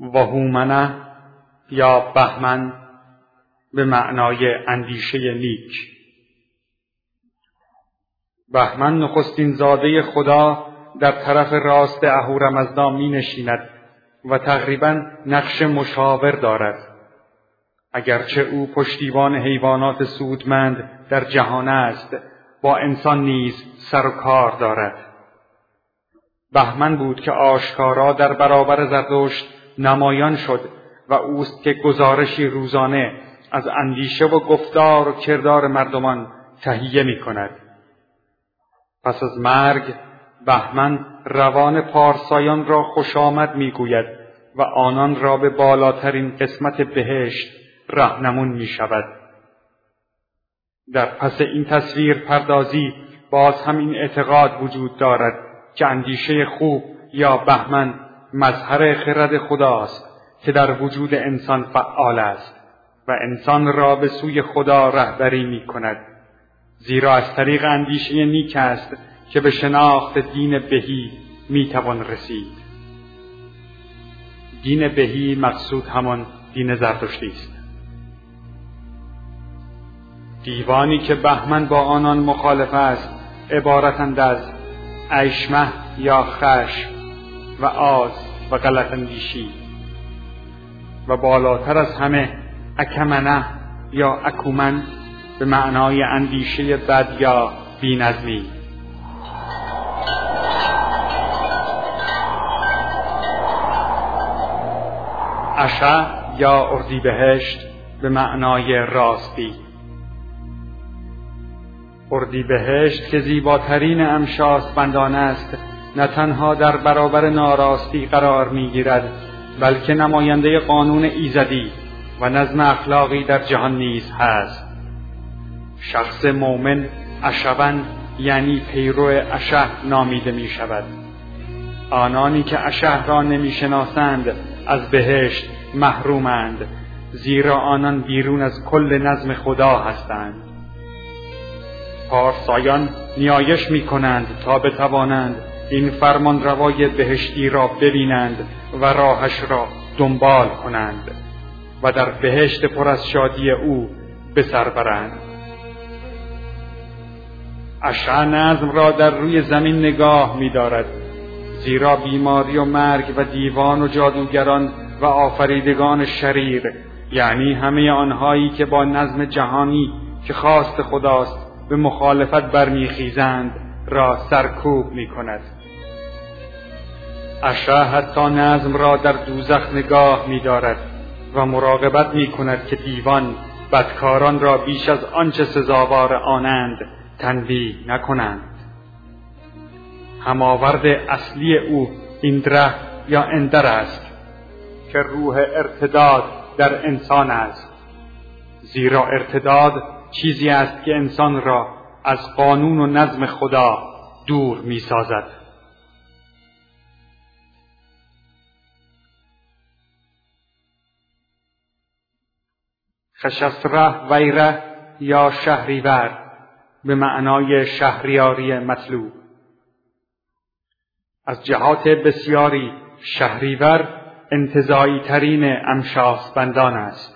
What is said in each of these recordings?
و هومنه یا بهمن به معنای اندیشه نیک. بهمن نخستین زاده خدا در طرف راست اهورمزدا می نشیند و تقریبا نقش مشاور دارد. اگرچه او پشتیبان حیوانات سودمند در جهان است با انسان نیز سر و کار دارد. بهمن بود که آشکارا در برابر زردشت نمایان شد و اوست که گزارشی روزانه از اندیشه و گفتار و کردار مردمان تهیه می کند. پس از مرگ بهمن روان پارسایان را خوش آمد می گوید و آنان را به بالاترین قسمت بهشت رهنمون می شود. در پس این تصویر پردازی باز هم این اعتقاد وجود دارد که اندیشه خوب یا بهمن مظهر خرد خداست که در وجود انسان فعال است و انسان را به سوی خدا رهبری می کند زیرا از طریق اندیشه نیک است که به شناخت دین بهی می توان رسید. دین بهی مقصود همان دین زرتشتی است. دیوانی که بهمن با آنان مخالف است عبارتند از ایشمه یا خشم و آز. و غلط اندیشی و بالاتر از همه اکمنه یا اکومن به معنای اندیشه بد یا بینظمی. اشع یا اردیبهشت به معنای راستی. اردیبهشت که زیباترین امشاس بندان است نه تنها در برابر ناراستی قرار می‌گیرد بلکه نماینده قانون ایزدی و نظم اخلاقی در جهان نیز هست. شخص مؤمن اشبن یعنی پیرو اشح نامیده می شود آنانی که اشح را نمی شناسند از بهشت محرومند زیرا آنان بیرون از کل نظم خدا هستند. پارسایان نیایش می کنند تا بتوانند این فرمان روای بهشتی را ببینند و راهش را دنبال کنند و در بهشت پر از شادی او به سر برند. اشعه نظم را در روی زمین نگاه می دارد زیرا بیماری و مرگ و دیوان و جادوگران و آفریدگان شریر یعنی همه آنهایی که با نظم جهانی که خواست خداست به مخالفت برمیخیزند را سرکوب می کند اشعه حتی نظم را در دوزخ نگاه می دارد و مراقبت می کند که دیوان بدکاران را بیش از آنچه سزاوار آنند تنبیه نکنند. هماورد اصلی او ایندره یا اندر است که روح ارتداد در انسان است. زیرا ارتداد چیزی است که انسان را از قانون و نظم خدا دور می سازد. خشسره ویره یا شهریور به معنای شهریاری مطلوب از جهات بسیاری شهریور انتظایی ترین امشاس بندان است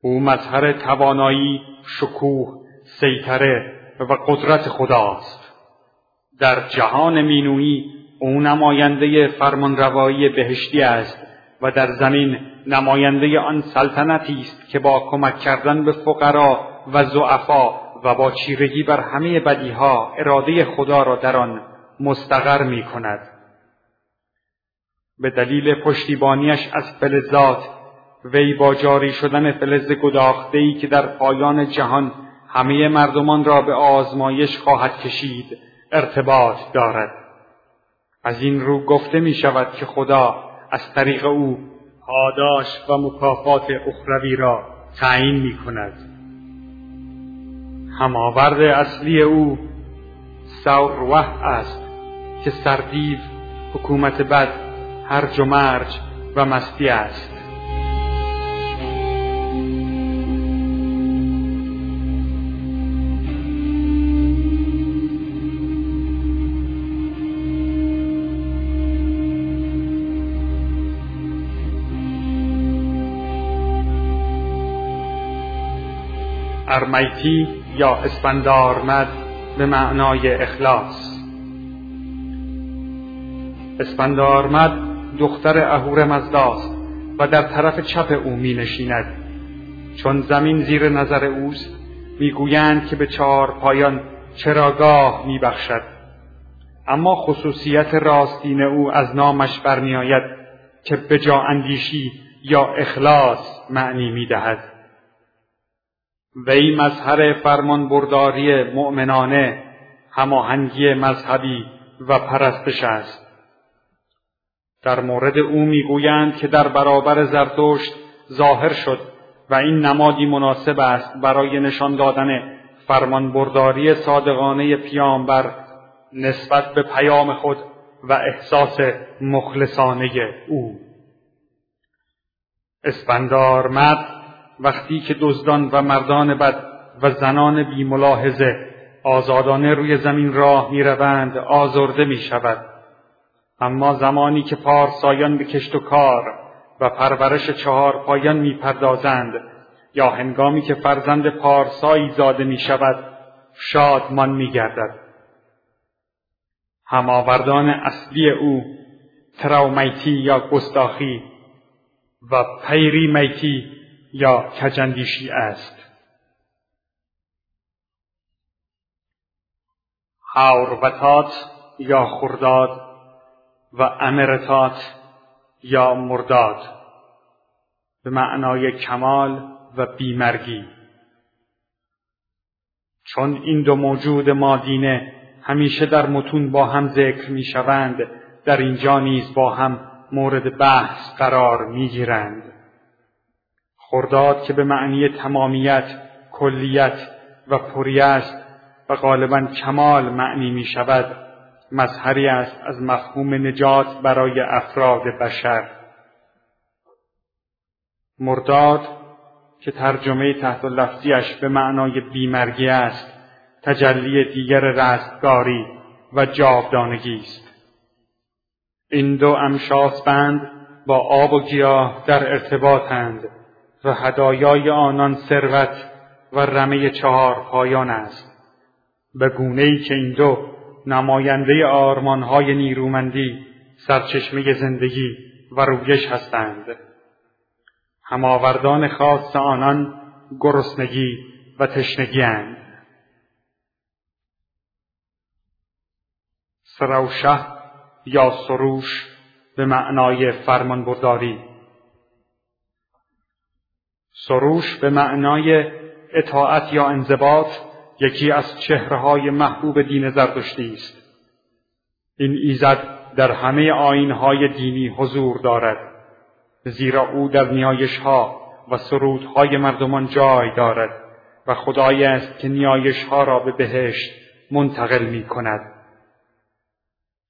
او مظهر توانایی شکوه سیطره و قدرت خداست در جهان مینویی او نماینده فرمانروایی بهشتی است و در زمین نماینده آن سلطنتی است که با کمک کردن به فقرا و زعفا و با چیرگی بر همه بدیها اراده خدا را در آن مستقر می کند. به دلیل پشتیبانیش از فلزات وی با جاری شدن فلز گداختهای که در پایان جهان همه مردمان را به آزمایش خواهد کشید ارتباط دارد. از این رو گفته می شود که خدا از طریق او پاداش و مکافات اخروی را تعیین می کند. هماورد اصلی او سوروه است که سردیو حکومت بد هرج و و مستی است. ارمیتی یا اسپندارمد به معنای اخلاص. اسپندارمد دختر اهور مزداست و در طرف چپ او می نشیند. چون زمین زیر نظر اوست می‌گویند که به چهار پایان چراگاه میبخشد اما خصوصیت راستین او از نامش برمیآید که به جا اندیشی یا اخلاص معنی می‌دهد وی مظهر فرمانبرداری مؤمنانه هماهنگی مذهبی و پرستش است. در مورد او می‌گویند که در برابر زرتشت ظاهر شد و این نمادی مناسب است برای نشان دادن فرمانبرداری صادقانه پیامبر نسبت به پیام خود و احساس مخلصانه او. اسپندار مرد وقتی که دزدان و مردان بد و زنان بیملاحظه آزادانه روی زمین راه می‌روند آزرده می شود اما زمانی که پارسایان به کشت و کار و پرورش چهار پایان می‌پردازند یا هنگامی که فرزند پارسایی زاده می شود شادمان می گردد. هماوردان اصلی او تراومیتی یا گستاخی و پیری میتی یا کجندیشی است. حوربتات یا خرداد و امرتات یا مرداد به معنای کمال و بیمرگی چون این دو موجود مادینه همیشه در متون با هم ذکر می شوند در اینجا نیز با هم مورد بحث قرار می گیرند. خرداد که به معنی تمامیت، کلیت و پری است و غالبا کمال معنی می شود مظهری است از مفهوم نجات برای افراد بشر. مرداد که ترجمه تحت لفظیش به معنای بیمرگی است تجلی دیگر رستگاری و جاودانگی است. این دو امشاس بند با آب و گیاه در ارتباطند. و هدایای آنان ثروت و رمه چهار پایان است به گونه ای که این دو نماینده آرمانهای نیرومندی سرچشمه زندگی و رویش هستند هماوردان خاص آنان گرسنگی و تشنگی اند. سروشه یا سروش به معنای فرمانبرداری سروش به معنای اطاعت یا انضباط یکی از چهرههای محبوب دین زرتشتی است این ایزد در همه آینهای دینی حضور دارد زیرا او در نیایش ها و سرودهای مردمان جای دارد و خدایی است که نیایش ها را به بهشت منتقل می کند.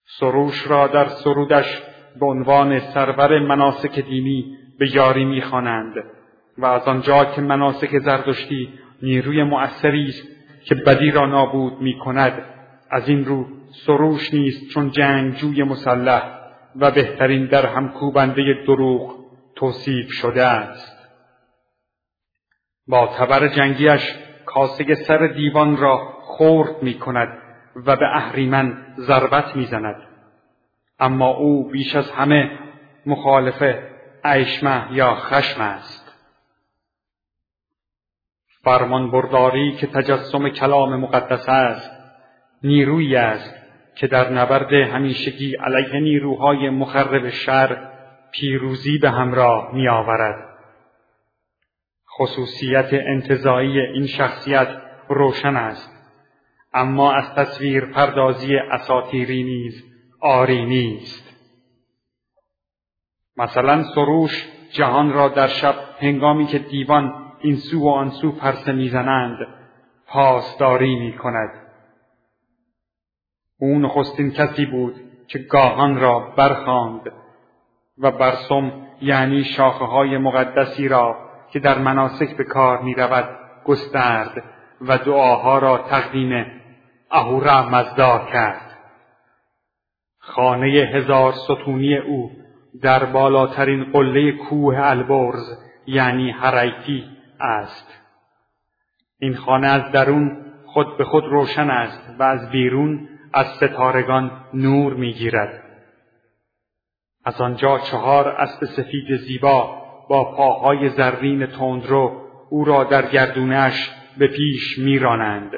سروش را در سرودش به عنوان سرور مناسک دینی به یاری می‌خوانند و از آنجا که مناسک زردشتی نیروی مؤثری است که بدی را نابود می کند از این رو سروش نیست چون جنگجوی مسلح و بهترین در همکوبنده دروغ توصیف شده است با تبر جنگیش کاسه سر دیوان را خورد می کند و به اهریمن ضربت می زند. اما او بیش از همه مخالف عیشمه یا خشم است. فرمان برداری که تجسم کلام مقدس است نیرویی است که در نبرد همیشگی علیه نیروهای مخرب شر پیروزی به همراه می آورد. خصوصیت انتظایی این شخصیت روشن است اما از تصویر پردازی اساتیری نیز آری نیست مثلا سروش جهان را در شب هنگامی که دیوان این سو و آن سو پرسه می‌زنند پاسداری می کند او نخستین کسی بود که گاهان را برخاند و برسم یعنی شاخه های مقدسی را که در مناسک به کار می رود گسترد و دعاها را تقدیم اهورا مزدا کرد. خانه هزار ستونی او در بالاترین قله کوه البرز یعنی هریتی است. این خانه از درون خود به خود روشن است و از بیرون از ستارگان نور می‌گیرد از آنجا چهار اسب سفید زیبا با پاهای زرین تندرو او را در گردونش به پیش میرانند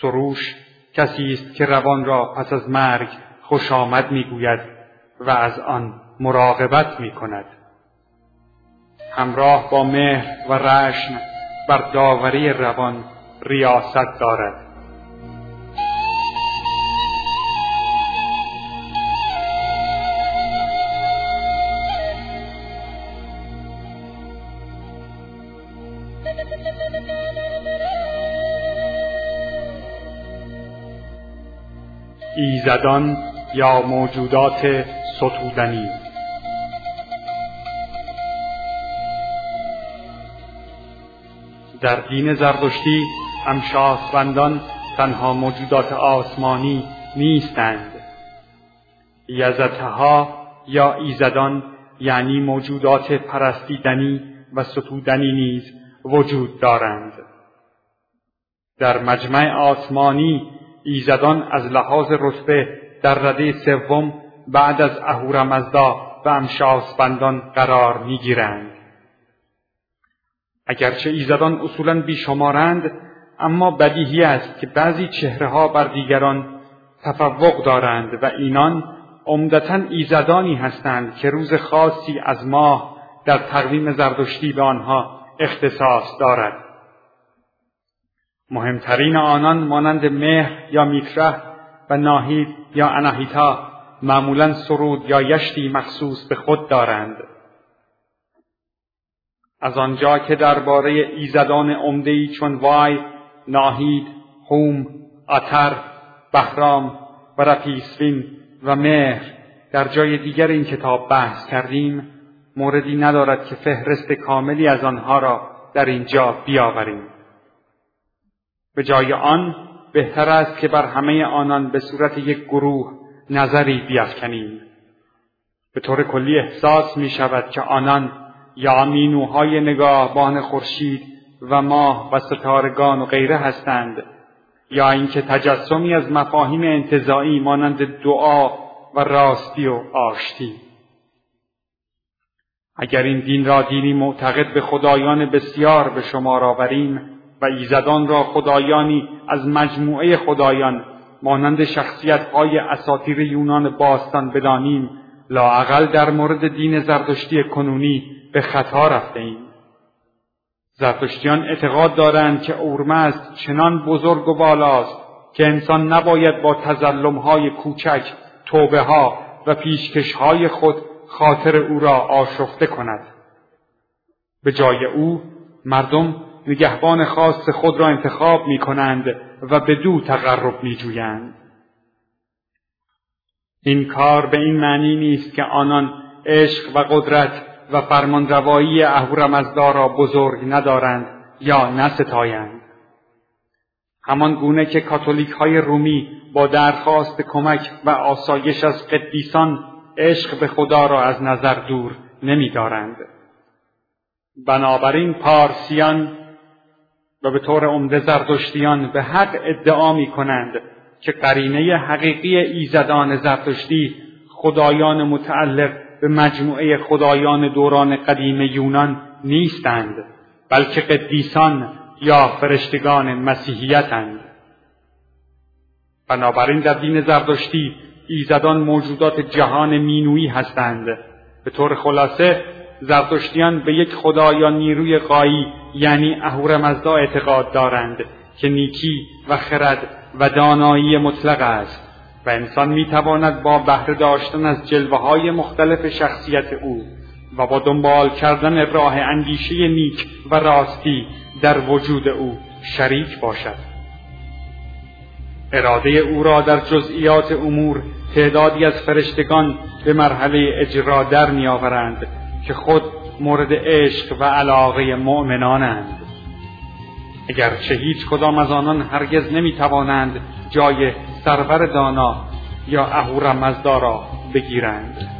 سروش کسی است که روان را پس از مرگ خوش آمد می‌گوید و از آن مراقبت می کند. همراه با مهر و رشم بر داوری روان ریاست دارد. ایزدان یا موجودات ستودنی در دین زردشتی همشاسبندان تنها موجودات آسمانی نیستند. یزدها یا ایزدان یعنی موجودات پرستیدنی و ستودنی نیز وجود دارند. در مجمع آسمانی ایزدان از لحاظ رتبه در رده سوم بعد از اهورامزدا و امشاسبندان قرار می‌گیرند. اگرچه ایزدان اصولا بیشمارند اما بدیهی است که بعضی چهره ها بر دیگران تفوق دارند و اینان عمدتا ایزدانی هستند که روز خاصی از ماه در تقویم زردشتی به آنها اختصاص دارد. مهمترین آنان مانند مهر یا میتره و ناهید یا اناهیتا معمولا سرود یا یشتی مخصوص به خود دارند. از آنجا که درباره ایزدان عمدهای چون وای ناهید هوم اتر بهرام و رفیسفین و مهر در جای دیگر این کتاب بحث کردیم موردی ندارد که فهرست کاملی از آنها را در اینجا بیاوریم. به جای آن بهتر است که بر همه آنان به صورت یک گروه نظری بیافکنیم. به طور کلی احساس می شود که آنان یا مینوهای نگاهبان خورشید و ماه و ستارگان و غیره هستند یا اینکه تجسمی از مفاهیم انتظایی مانند دعا و راستی و آشتی. اگر این دین را دینی معتقد به خدایان بسیار به شما آوریم و ایزدان را خدایانی از مجموعه خدایان مانند شخصیت های اساطیر یونان باستان بدانیم لاعقل در مورد دین زردشتی کنونی به خطا رفته ایم. زرتشتیان اعتقاد دارند که اورمزد چنان بزرگ و بالاست که انسان نباید با های کوچک توبه ها و پیشکش های خود خاطر او را آشفته کند به جای او مردم نگهبان خاص خود را انتخاب می کنند و به دو تقرب می جویند. این کار به این معنی نیست که آنان عشق و قدرت و فرمانروایی اهورامزدا را بزرگ ندارند یا نستایند. همان گونه که کاتولیک های رومی با درخواست کمک و آسایش از قدیسان عشق به خدا را از نظر دور نمیدارند. بنابراین پارسیان و به طور عمده زردشتیان به حق ادعا می کنند که قرینه حقیقی ایزدان زردشتی خدایان متعلق به مجموعه خدایان دوران قدیم یونان نیستند بلکه قدیسان یا فرشتگان مسیحیتند. بنابراین در دین زردشتی ایزدان موجودات جهان مینویی هستند. به طور خلاصه زرتشتیان به یک خدا یا نیروی قایی یعنی اهورمزدا اعتقاد دارند که نیکی و خرد و دانایی مطلق است. و انسان می‌تواند با بهره داشتن از جلوه های مختلف شخصیت او و با دنبال کردن راه اندیشه نیک و راستی در وجود او شریک باشد. اراده او را در جزئیات امور تعدادی از فرشتگان به مرحله اجرا در میآورند که خود مورد عشق و علاقه مؤمنانند. اگرچه هیچ کدام از آنان هرگز نمی‌توانند جای سرور دانا یا اهورمزدا را بگیرند.